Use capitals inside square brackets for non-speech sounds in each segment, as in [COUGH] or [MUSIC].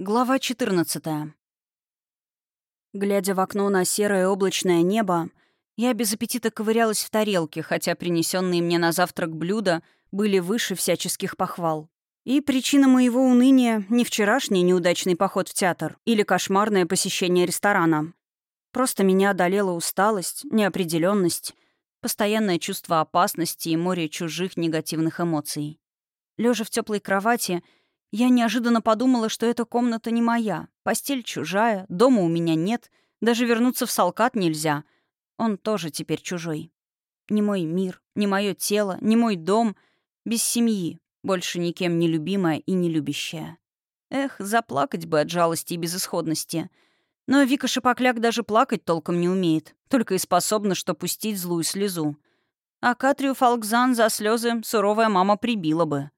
Глава 14. Глядя в окно на серое облачное небо, я без аппетита ковырялась в тарелке, хотя принесенные мне на завтрак блюда были выше всяческих похвал. И причина моего уныния — не вчерашний неудачный поход в театр или кошмарное посещение ресторана. Просто меня одолела усталость, неопределенность, постоянное чувство опасности и море чужих негативных эмоций. Лежа в теплой кровати — я неожиданно подумала, что эта комната не моя, постель чужая, дома у меня нет, даже вернуться в Салкат нельзя. Он тоже теперь чужой. Не мой мир, не мое тело, не мой дом, без семьи, больше никем не любимая и не любящая. Эх, заплакать бы от жалости и безысходности. Но Вика Шипокляк даже плакать толком не умеет, только и способна что пустить злую слезу. А Катрию Фалкзан за слезы суровая мама прибила бы.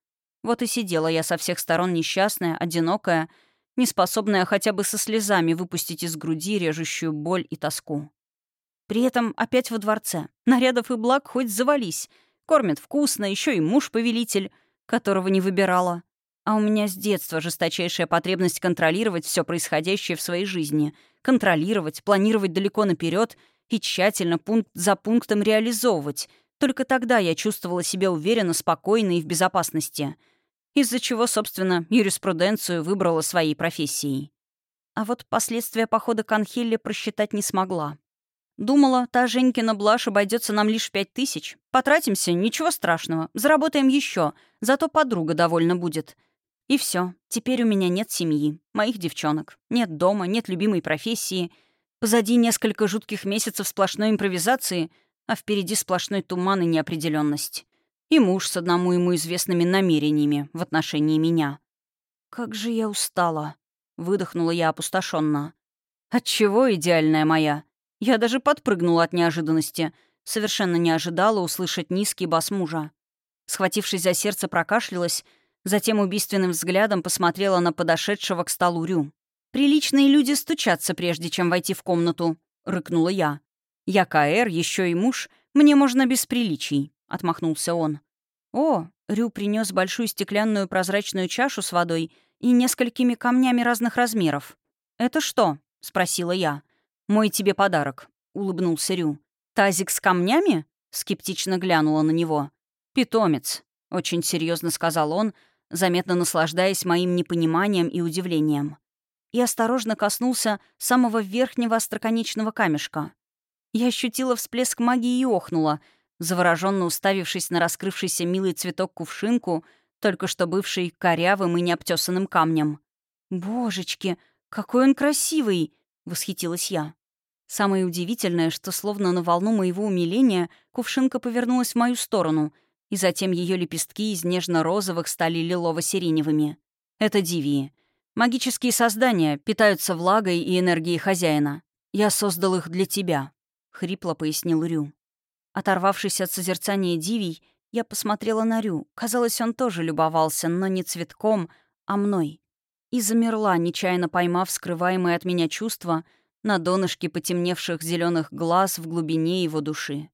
Вот и сидела я со всех сторон несчастная, одинокая, неспособная хотя бы со слезами выпустить из груди режущую боль и тоску. При этом опять во дворце. Нарядов и благ хоть завались. Кормят вкусно, еще и муж-повелитель, которого не выбирала. А у меня с детства жесточайшая потребность контролировать все происходящее в своей жизни. Контролировать, планировать далеко наперед и тщательно пункт за пунктом реализовывать. Только тогда я чувствовала себя уверенно, спокойно и в безопасности — из-за чего, собственно, юриспруденцию выбрала своей профессией. А вот последствия похода к Анхилле просчитать не смогла. Думала, та Женькина блажь обойдется нам лишь пять тысяч. Потратимся, ничего страшного. Заработаем еще, зато подруга довольна будет. И все. Теперь у меня нет семьи, моих девчонок. Нет дома, нет любимой профессии. Позади несколько жутких месяцев сплошной импровизации, а впереди сплошной туман и неопределенность и муж с одному ему известными намерениями в отношении меня. «Как же я устала!» — выдохнула я опустошенно. «Отчего, идеальная моя?» Я даже подпрыгнула от неожиданности, совершенно не ожидала услышать низкий бас мужа. Схватившись за сердце, прокашлялась, затем убийственным взглядом посмотрела на подошедшего к столу Рю. «Приличные люди стучатся, прежде чем войти в комнату», — рыкнула я. «Я КР, еще и муж, мне можно без приличий» отмахнулся он. «О!» — Рю принес большую стеклянную прозрачную чашу с водой и несколькими камнями разных размеров. «Это что?» — спросила я. «Мой тебе подарок», — улыбнулся Рю. «Тазик с камнями?» — скептично глянула на него. «Питомец», — очень серьезно сказал он, заметно наслаждаясь моим непониманием и удивлением. И осторожно коснулся самого верхнего остроконечного камешка. Я ощутила всплеск магии и охнула — завороженно уставившись на раскрывшийся милый цветок кувшинку, только что бывший корявым и необтесанным камнем. «Божечки, какой он красивый!» — восхитилась я. Самое удивительное, что словно на волну моего умиления кувшинка повернулась в мою сторону, и затем ее лепестки из нежно-розовых стали лилово-сиреневыми. Это дивии. Магические создания питаются влагой и энергией хозяина. Я создал их для тебя», — хрипло пояснил Рю. Оторвавшись от созерцания дивий, я посмотрела на Рю. Казалось, он тоже любовался, но не цветком, а мной. И замерла, нечаянно поймав скрываемое от меня чувство на донышке потемневших зеленых глаз в глубине его души.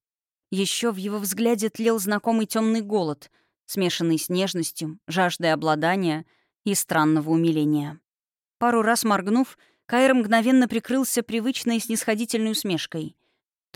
Еще в его взгляде тлел знакомый темный голод, смешанный с нежностью, жаждой обладания и странного умиления. Пару раз моргнув, Кайр мгновенно прикрылся привычной снисходительной усмешкой.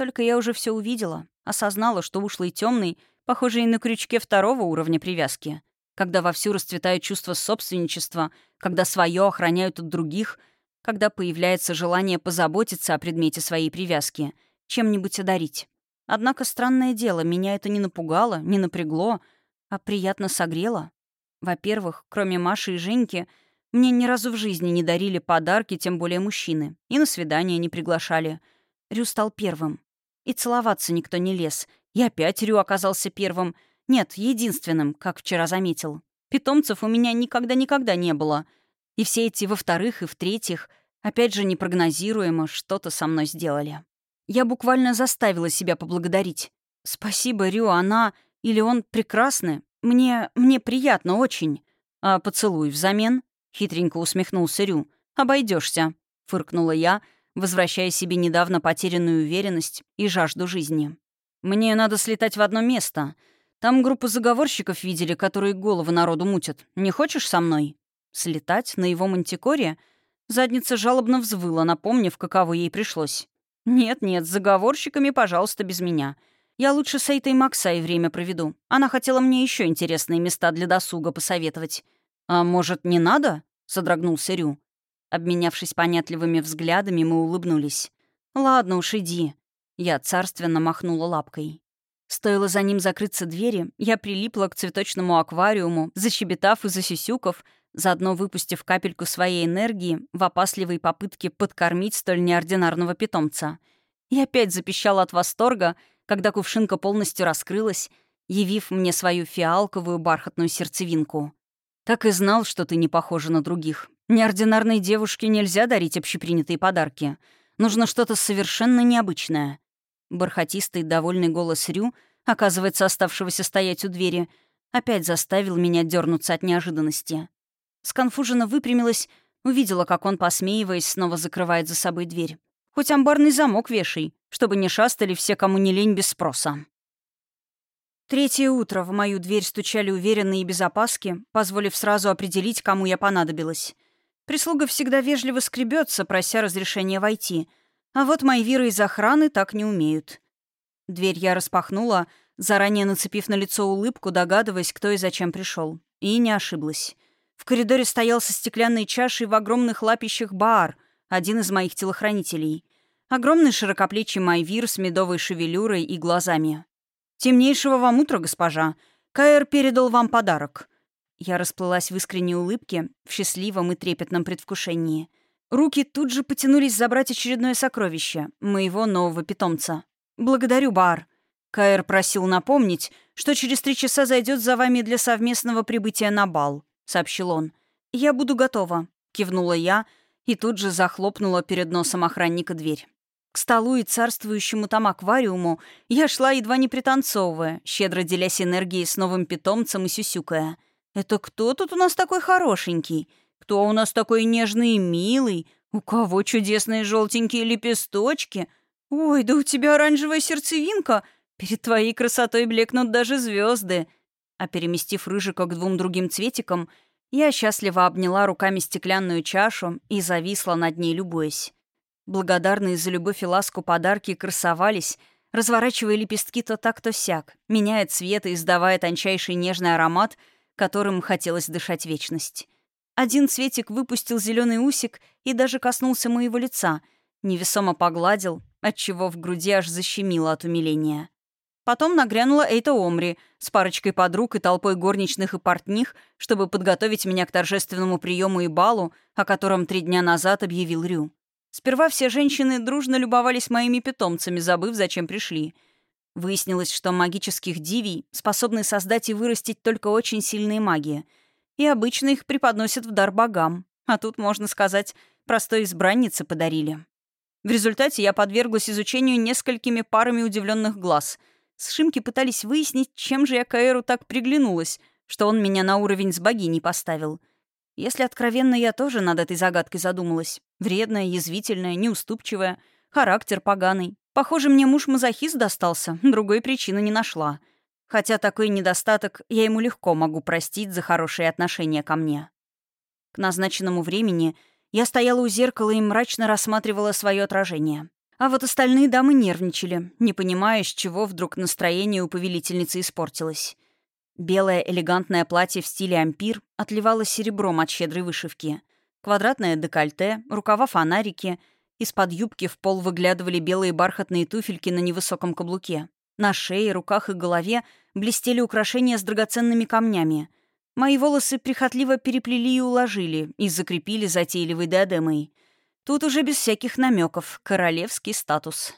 Только я уже все увидела, Осознала, что ушлый темный, похожий на крючке второго уровня привязки. Когда вовсю расцветают чувства собственничества, когда свое охраняют от других, когда появляется желание позаботиться о предмете своей привязки, чем-нибудь одарить. Однако странное дело, меня это не напугало, не напрягло, а приятно согрело. Во-первых, кроме Маши и Женьки, мне ни разу в жизни не дарили подарки, тем более мужчины, и на свидание не приглашали. Рю стал первым. И целоваться никто не лез. И опять Рю оказался первым. Нет, единственным, как вчера заметил. Питомцев у меня никогда-никогда не было. И все эти во-вторых и в-третьих, опять же непрогнозируемо, что-то со мной сделали. Я буквально заставила себя поблагодарить. Спасибо, Рю, она или он прекрасны. Мне... мне приятно очень. А поцелуй взамен? Хитренько усмехнулся Рю. Обойдешься, фыркнула я, — возвращая себе недавно потерянную уверенность и жажду жизни. «Мне надо слетать в одно место. Там группу заговорщиков видели, которые головы народу мутят. Не хочешь со мной?» Слетать на его мантикоре? Задница жалобно взвыла, напомнив, каково ей пришлось. «Нет-нет, с заговорщиками, пожалуйста, без меня. Я лучше с Эйтой Максай время проведу. Она хотела мне еще интересные места для досуга посоветовать». «А может, не надо?» — содрогнулся Рю. Обменявшись понятливыми взглядами, мы улыбнулись. «Ладно уж, иди». Я царственно махнула лапкой. Стоило за ним закрыться двери, я прилипла к цветочному аквариуму, защебетав и засюсюков, заодно выпустив капельку своей энергии в опасливой попытке подкормить столь неординарного питомца. И опять запищала от восторга, когда кувшинка полностью раскрылась, явив мне свою фиалковую бархатную сердцевинку. Так и знал, что ты не похожа на других. Неординарной девушке нельзя дарить общепринятые подарки. Нужно что-то совершенно необычное. Бархатистый, довольный голос Рю, оказывается, оставшегося стоять у двери, опять заставил меня дернуться от неожиданности. Сконфуженно выпрямилась, увидела, как он, посмеиваясь, снова закрывает за собой дверь. Хоть амбарный замок вешай, чтобы не шастали все, кому не лень, без спроса. Третье утро в мою дверь стучали уверенные и без опаски, позволив сразу определить, кому я понадобилась. Прислуга всегда вежливо скребется, прося разрешения войти. А вот мои виры из охраны так не умеют. Дверь я распахнула, заранее нацепив на лицо улыбку, догадываясь, кто и зачем пришел. И не ошиблась. В коридоре стоял со стеклянной чашей в огромных лапищах Баар, один из моих телохранителей. Огромный широкоплечий майвир с медовой шевелюрой и глазами. «Темнейшего вам утра, госпожа. Каэр передал вам подарок. Я расплылась в искренней улыбке, в счастливом и трепетном предвкушении. Руки тут же потянулись забрать очередное сокровище, моего нового питомца. «Благодарю, Бар. Каэр просил напомнить, что через три часа зайдет за вами для совместного прибытия на бал», — сообщил он. «Я буду готова», — кивнула я и тут же захлопнула перед носом охранника дверь. К столу и царствующему там аквариуму я шла, едва не пританцовывая, щедро делясь энергией с новым питомцем и сюсюкая — это кто тут у нас такой хорошенький? Кто у нас такой нежный и милый? У кого чудесные желтенькие лепесточки? Ой, да у тебя оранжевая сердцевинка. Перед твоей красотой блекнут даже звезды. А переместив рыжика к двум другим цветикам, я счастливо обняла руками стеклянную чашу и зависла над ней, любуясь. Благодарные за любовь и ласку подарки красовались, разворачивая лепестки то так, то сяк, меняя цвет и издавая тончайший нежный аромат — которым хотелось дышать вечность. Один цветик выпустил зеленый усик и даже коснулся моего лица, невесомо погладил, отчего в груди аж защемило от умиления. Потом нагрянула Эйта Омри с парочкой подруг и толпой горничных и портних, чтобы подготовить меня к торжественному приему и балу, о котором три дня назад объявил Рю. Сперва все женщины дружно любовались моими питомцами, забыв, зачем пришли — Выяснилось, что магических дивий способны создать и вырастить только очень сильные маги. И обычно их преподносят в дар богам. А тут, можно сказать, простой избраннице подарили. В результате я подверглась изучению несколькими парами удивленных глаз. Сшимки пытались выяснить, чем же я Каэру так приглянулась, что он меня на уровень с богиней поставил. Если откровенно, я тоже над этой загадкой задумалась. Вредная, язвительная, неуступчивая, характер поганый. Похоже, мне муж-мазохист достался, другой причины не нашла. Хотя такой недостаток я ему легко могу простить за хорошие отношения ко мне. К назначенному времени я стояла у зеркала и мрачно рассматривала свое отражение. А вот остальные дамы нервничали, не понимая, с чего вдруг настроение у повелительницы испортилось. Белое элегантное платье в стиле ампир отливало серебром от щедрой вышивки. Квадратное декольте, рукава-фонарики — из-под юбки в пол выглядывали белые бархатные туфельки на невысоком каблуке. На шее, руках и голове блестели украшения с драгоценными камнями. Мои волосы прихотливо переплели и уложили, и закрепили затейливой диадемой. Тут уже без всяких намеков королевский статус.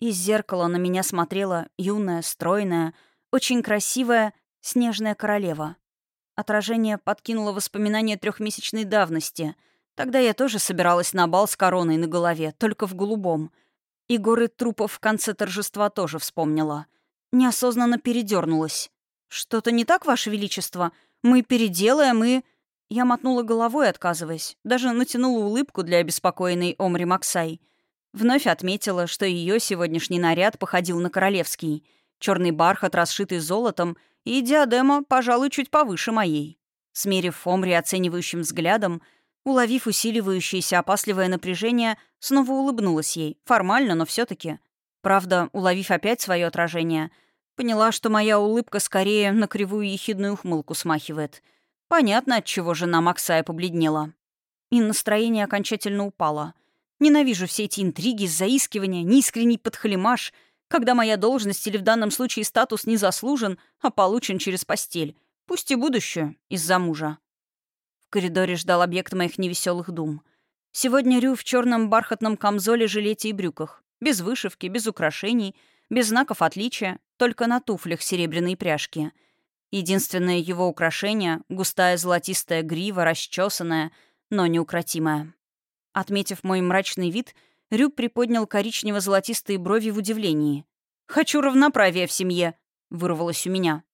Из зеркала на меня смотрела юная, стройная, очень красивая снежная королева. Отражение подкинуло воспоминания трехмесячной давности — Тогда я тоже собиралась на бал с короной на голове, только в голубом. И горы трупов в конце торжества тоже вспомнила. Неосознанно передернулась. «Что-то не так, Ваше Величество? Мы переделаем и...» Я мотнула головой, отказываясь. Даже натянула улыбку для обеспокоенной Омри Максай. Вновь отметила, что ее сегодняшний наряд походил на королевский. Черный бархат, расшитый золотом, и диадема, пожалуй, чуть повыше моей. Смерив Фомри оценивающим взглядом, уловив усиливающееся опасливое напряжение, снова улыбнулась ей. Формально, но все таки Правда, уловив опять свое отражение, поняла, что моя улыбка скорее на кривую ехидную ухмылку смахивает. Понятно, от чего жена Максая побледнела. И настроение окончательно упало. Ненавижу все эти интриги, заискивания, неискренний подхалимаш, когда моя должность или в данном случае статус не заслужен, а получен через постель. Пусть и будущее, из-за мужа. Коридоре ждал объект моих невеселых дум. Сегодня Рю в черном бархатном камзоле, жилете и брюках. Без вышивки, без украшений, без знаков отличия, только на туфлях серебряные пряжки. Единственное его украшение — густая золотистая грива, расчесанная, но неукротимая. Отметив мой мрачный вид, Рю приподнял коричнево-золотистые брови в удивлении. «Хочу равноправия в семье», — вырвалось у меня.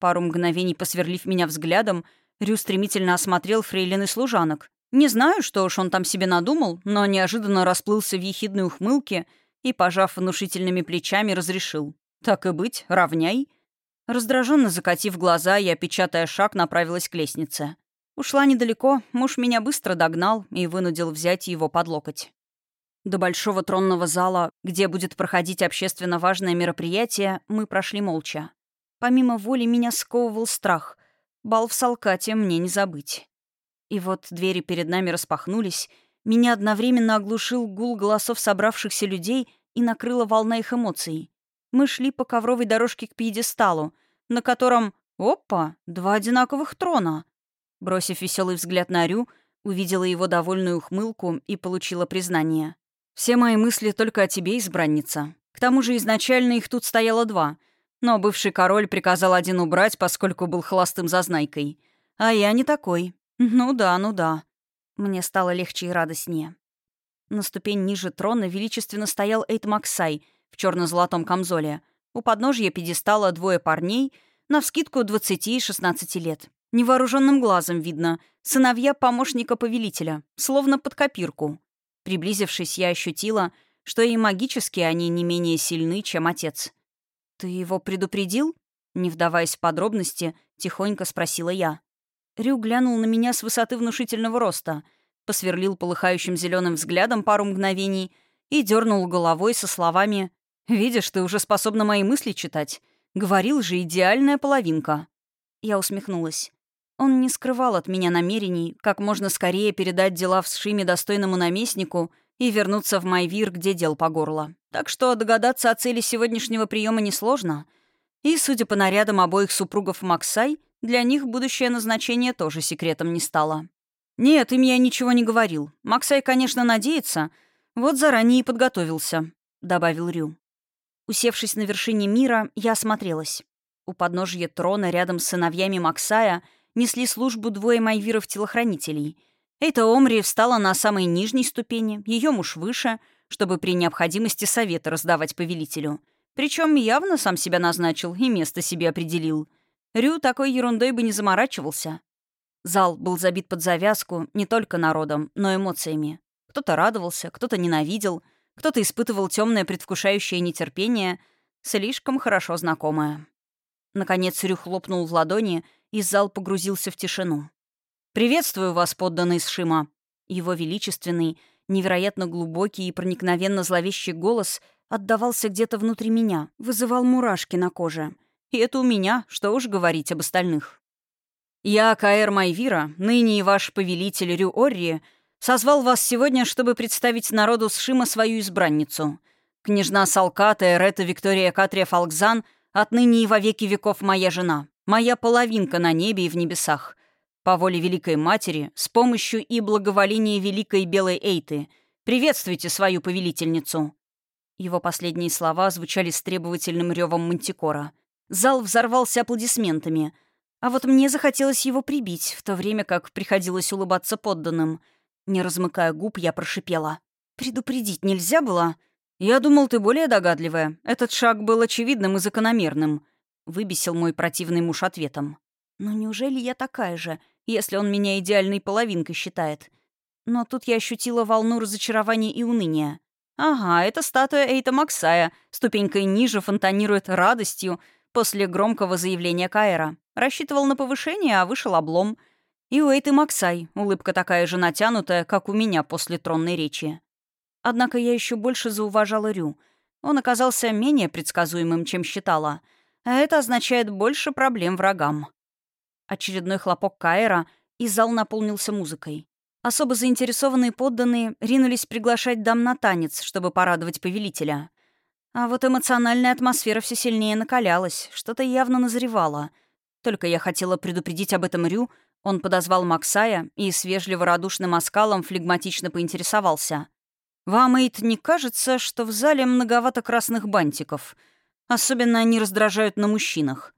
Пару мгновений посверлив меня взглядом, Рю стремительно осмотрел фрейлин и служанок. Не знаю, что уж он там себе надумал, но неожиданно расплылся в ехидной ухмылке и, пожав внушительными плечами, разрешил. «Так и быть, равняй». Раздраженно закатив глаза, я, печатая шаг, направилась к лестнице. Ушла недалеко, муж меня быстро догнал и вынудил взять его под локоть. До большого тронного зала, где будет проходить общественно важное мероприятие, мы прошли молча. Помимо воли меня сковывал страх. Бал в Салкате мне не забыть. И вот двери перед нами распахнулись, меня одновременно оглушил гул голосов собравшихся людей и накрыла волна их эмоций. Мы шли по ковровой дорожке к пьедесталу, на котором, опа, два одинаковых трона. Бросив веселый взгляд на Рю, увидела его довольную ухмылку и получила признание. «Все мои мысли только о тебе, избранница. К тому же изначально их тут стояло два — но бывший король приказал один убрать, поскольку был холостым зазнайкой. А я не такой. Ну да, ну да. Мне стало легче и радостнее. На ступень ниже трона величественно стоял Эйт Максай в черно золотом камзоле. У подножья пьедестала двое парней, навскидку 20 и 16 лет. Невооруженным глазом видно. Сыновья помощника повелителя, словно под копирку. Приблизившись, я ощутила, что и магически они не менее сильны, чем отец. «Ты его предупредил?» Не вдаваясь в подробности, тихонько спросила я. Рю глянул на меня с высоты внушительного роста, посверлил полыхающим зеленым взглядом пару мгновений и дернул головой со словами «Видишь, ты уже способна мои мысли читать. Говорил же, идеальная половинка». Я усмехнулась. Он не скрывал от меня намерений, как можно скорее передать дела в Сшиме достойному наместнику и вернуться в Майвир, где дел по горло. Так что догадаться о цели сегодняшнего приема несложно. И, судя по нарядам обоих супругов Максай, для них будущее назначение тоже секретом не стало. «Нет, им я ничего не говорил. Максай, конечно, надеется. Вот заранее и подготовился», — добавил Рю. Усевшись на вершине мира, я осмотрелась. У подножья трона рядом с сыновьями Максая несли службу двое майвиров-телохранителей — эта Омри встала на самой нижней ступени, ее муж выше, чтобы при необходимости советы раздавать повелителю. Причем явно сам себя назначил и место себе определил. Рю такой ерундой бы не заморачивался. Зал был забит под завязку не только народом, но эмоциями. Кто-то радовался, кто-то ненавидел, кто-то испытывал темное предвкушающее нетерпение, слишком хорошо знакомое. Наконец Рю хлопнул в ладони, и зал погрузился в тишину. «Приветствую вас, подданный Сшима!» Его величественный, невероятно глубокий и проникновенно зловещий голос отдавался где-то внутри меня, вызывал мурашки на коже. И это у меня, что уж говорить об остальных. «Я, Каэр Майвира, ныне и ваш повелитель Рю Орри, созвал вас сегодня, чтобы представить народу Сшима свою избранницу. Княжна Салката Эрета Виктория Катрия Фалкзан отныне и во веки веков моя жена, моя половинка на небе и в небесах, по воле Великой Матери, с помощью и благоволения Великой Белой Эйты, приветствуйте свою повелительницу». Его последние слова звучали с требовательным ревом мантикора. Зал взорвался аплодисментами. А вот мне захотелось его прибить, в то время как приходилось улыбаться подданным. Не размыкая губ, я прошипела. «Предупредить нельзя было?» «Я думал, ты более догадливая. Этот шаг был очевидным и закономерным», — выбесил мой противный муж ответом. «Но неужели я такая же? если он меня идеальной половинкой считает. Но тут я ощутила волну разочарования и уныния. Ага, это статуя Эйта Максая, ступенькой ниже фонтанирует радостью после громкого заявления Каэра. Рассчитывал на повышение, а вышел облом. И Уэйт и Максай, улыбка такая же натянутая, как у меня после тронной речи. Однако я еще больше зауважала Рю. Он оказался менее предсказуемым, чем считала. А это означает больше проблем врагам. Очередной хлопок Каэра, и зал наполнился музыкой. Особо заинтересованные подданные ринулись приглашать дам на танец, чтобы порадовать повелителя. А вот эмоциональная атмосфера все сильнее накалялась, что-то явно назревало. Только я хотела предупредить об этом Рю, он подозвал Максая и с вежливо-радушным оскалом флегматично поинтересовался. «Вам, Эйд, не кажется, что в зале многовато красных бантиков? Особенно они раздражают на мужчинах».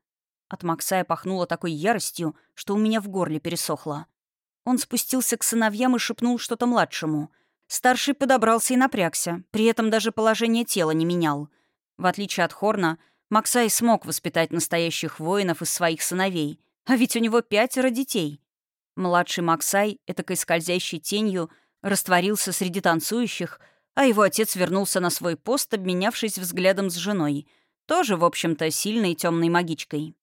От Максая пахнуло такой яростью, что у меня в горле пересохло. Он спустился к сыновьям и шепнул что-то младшему. Старший подобрался и напрягся, при этом даже положение тела не менял. В отличие от Хорна, Максай смог воспитать настоящих воинов из своих сыновей, а ведь у него пятеро детей. Младший Максай, этакой скользящей тенью, растворился среди танцующих, а его отец вернулся на свой пост, обменявшись взглядом с женой, тоже, в общем-то, сильной темной магичкой.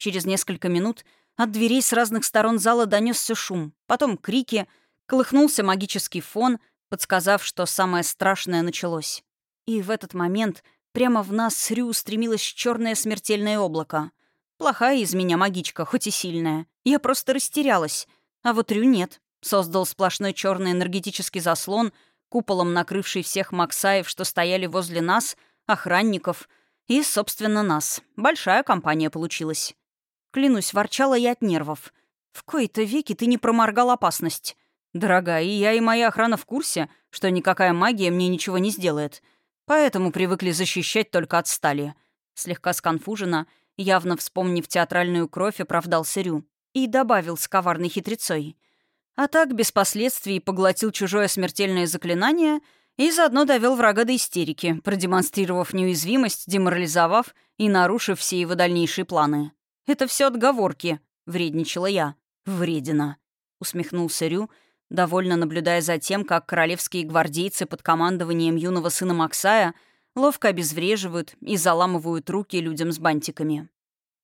Через несколько минут — от дверей с разных сторон зала донесся шум, потом крики, колыхнулся магический фон, подсказав, что самое страшное началось. И в этот момент прямо в нас с Рю устремилось черное смертельное облако. Плохая из меня магичка, хоть и сильная. Я просто растерялась. А вот Рю нет. Создал сплошной черный энергетический заслон, куполом накрывший всех Максаев, что стояли возле нас, охранников и, собственно, нас. Большая компания получилась. Клянусь, ворчала я от нервов. В кои-то веки ты не проморгал опасность. Дорогая, и я, и моя охрана в курсе, что никакая магия мне ничего не сделает. Поэтому привыкли защищать только от стали. Слегка сконфуженно, явно вспомнив театральную кровь, оправдался Рю. И добавил с коварной хитрецой. А так, без последствий, поглотил чужое смертельное заклинание и заодно довел врага до истерики, продемонстрировав неуязвимость, деморализовав и нарушив все его дальнейшие планы. Это все отговорки», — вредничала я. «Вредина», — усмехнулся Рю, довольно наблюдая за тем, как королевские гвардейцы под командованием юного сына Максая ловко обезвреживают и заламывают руки людям с бантиками.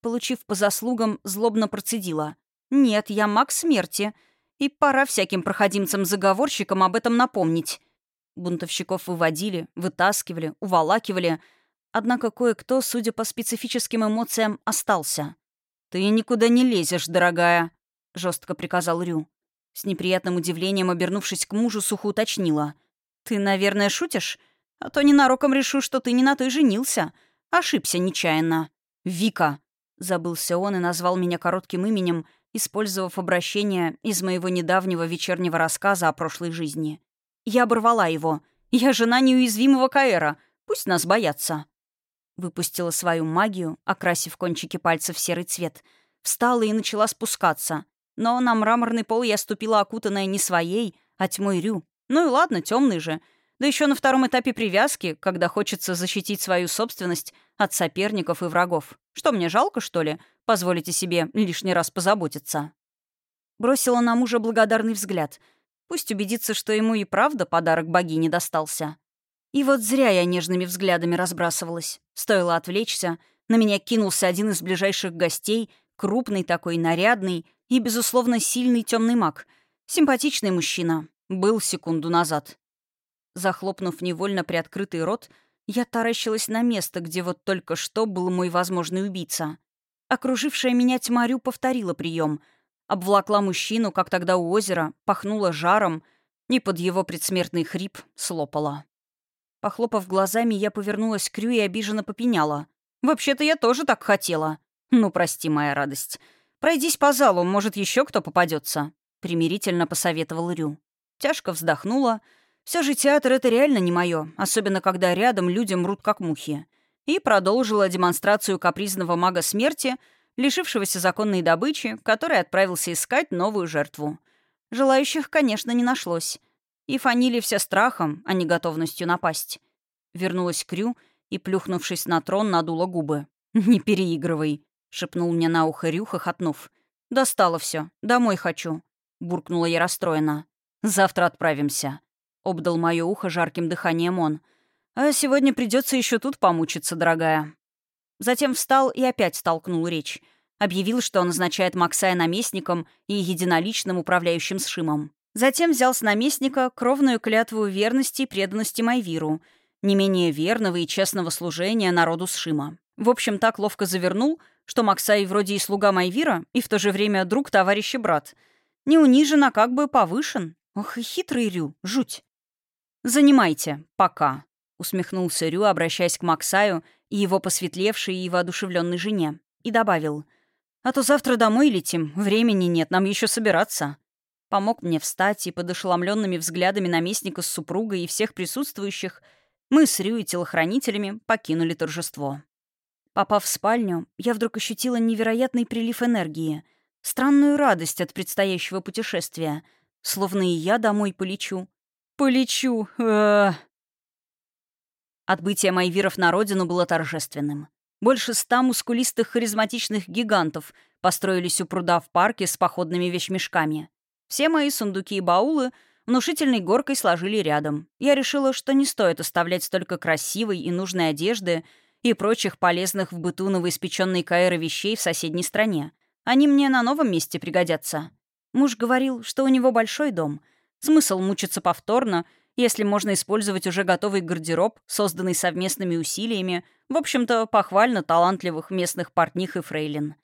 Получив по заслугам, злобно процедила. «Нет, я маг смерти, и пора всяким проходимцам-заговорщикам об этом напомнить». Бунтовщиков выводили, вытаскивали, уволакивали, однако кое-кто, судя по специфическим эмоциям, остался. «Ты никуда не лезешь, дорогая», — жестко приказал Рю. С неприятным удивлением, обернувшись к мужу, сухо уточнила. «Ты, наверное, шутишь? А то ненароком решу, что ты не на той женился. Ошибся нечаянно». «Вика», — забылся он и назвал меня коротким именем, использовав обращение из моего недавнего вечернего рассказа о прошлой жизни. Я оборвала его. «Я жена неуязвимого Каэра. Пусть нас боятся». Выпустила свою магию, окрасив кончики пальцев в серый цвет. Встала и начала спускаться. Но на мраморный пол я ступила окутанная не своей, а тьмой Рю. Ну и ладно, темный же. Да еще на втором этапе привязки, когда хочется защитить свою собственность от соперников и врагов. Что, мне жалко, что ли? Позволите себе лишний раз позаботиться. Бросила на мужа благодарный взгляд. Пусть убедится, что ему и правда подарок богини достался. И вот зря я нежными взглядами разбрасывалась. Стоило отвлечься, на меня кинулся один из ближайших гостей, крупный такой, нарядный и, безусловно, сильный темный маг. Симпатичный мужчина. Был секунду назад. Захлопнув невольно приоткрытый рот, я таращилась на место, где вот только что был мой возможный убийца. Окружившая меня тьмарю повторила прием, обвлакла мужчину, как тогда у озера, пахнула жаром, и под его предсмертный хрип слопала. Похлопав глазами, я повернулась к Рю и обиженно попеняла. «Вообще-то я тоже так хотела». «Ну, прости, моя радость. Пройдись по залу, может, еще кто попадется. примирительно посоветовал Рю. Тяжко вздохнула. Все же театр — это реально не мое, особенно когда рядом люди мрут как мухи. И продолжила демонстрацию капризного мага смерти, лишившегося законной добычи, который отправился искать новую жертву. Желающих, конечно, не нашлось. И фанили все страхом, а не готовностью напасть. Вернулась Крю и, плюхнувшись на трон, надула губы. [LAUGHS] «Не переигрывай», — шепнул мне на ухо Рю, хохотнув. «Достало все. Домой хочу», — буркнула я расстроена. «Завтра отправимся», — обдал мое ухо жарким дыханием он. «А сегодня придется еще тут помучиться, дорогая». Затем встал и опять столкнул речь. Объявил, что он назначает Максая наместником и единоличным управляющим Сшимом. Затем взял с наместника кровную клятву верности и преданности Майвиру, не менее верного и честного служения народу Сшима. В общем, так ловко завернул, что Максай вроде и слуга Майвира, и в то же время друг, товарищ и брат. Не унижен, а как бы повышен. Ох и хитрый Рю, жуть. «Занимайте, пока», — усмехнулся Рю, обращаясь к Максаю и его посветлевшей и воодушевленной жене, и добавил. «А то завтра домой летим, времени нет, нам еще собираться». Помог мне встать, и под ошеломленными взглядами наместника с супругой и всех присутствующих мы с Рю и телохранителями покинули торжество. Попав в спальню, я вдруг ощутила невероятный прилив энергии, странную радость от предстоящего путешествия, словно и я домой полечу. Полечу. Э Отбытие Майвиров на родину было торжественным. Больше ста мускулистых харизматичных гигантов построились у пруда в парке с походными вещмешками. Все мои сундуки и баулы внушительной горкой сложили рядом. Я решила, что не стоит оставлять столько красивой и нужной одежды и прочих полезных в быту новоиспеченной Каэры вещей в соседней стране. Они мне на новом месте пригодятся. Муж говорил, что у него большой дом — Смысл мучиться повторно, если можно использовать уже готовый гардероб, созданный совместными усилиями, в общем-то, похвально талантливых местных портних и фрейлин.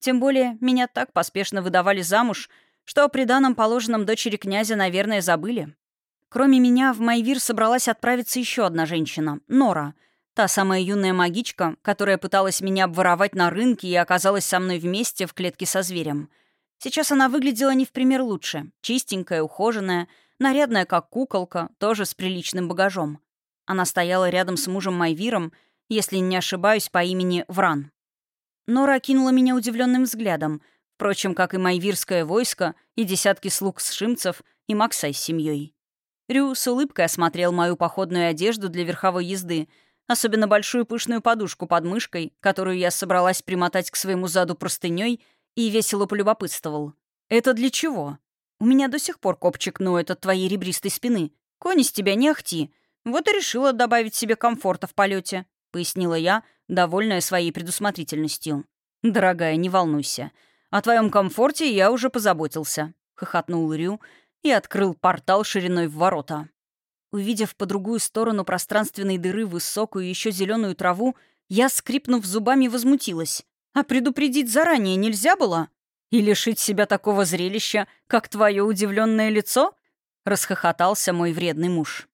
Тем более, меня так поспешно выдавали замуж, что о приданом положенном дочери князя, наверное, забыли. Кроме меня, в Майвир собралась отправиться еще одна женщина — Нора, та самая юная магичка, которая пыталась меня обворовать на рынке и оказалась со мной вместе в клетке со зверем — Сейчас она выглядела не в пример лучше. Чистенькая, ухоженная, нарядная, как куколка, тоже с приличным багажом. Она стояла рядом с мужем Майвиром, если не ошибаюсь, по имени Вран. Нора окинула меня удивленным взглядом, впрочем, как и майвирское войско, и десятки слуг сшимцев, и Максай с семьей. Рю с улыбкой осмотрел мою походную одежду для верховой езды, особенно большую пышную подушку под мышкой, которую я собралась примотать к своему заду простыней — и весело полюбопытствовал. «Это для чего? У меня до сих пор копчик ноет от твоей ребристой спины. Конь из тебя не ахти. Вот и решила добавить себе комфорта в полете, пояснила я, довольная своей предусмотрительностью. «Дорогая, не волнуйся. О твоем комфорте я уже позаботился», — хохотнул Рю и открыл портал шириной в ворота. Увидев по другую сторону пространственной дыры высокую еще зеленую траву, я, скрипнув зубами, возмутилась. А предупредить заранее нельзя было? И лишить себя такого зрелища, как твое удивленное лицо? Расхохотался мой вредный муж.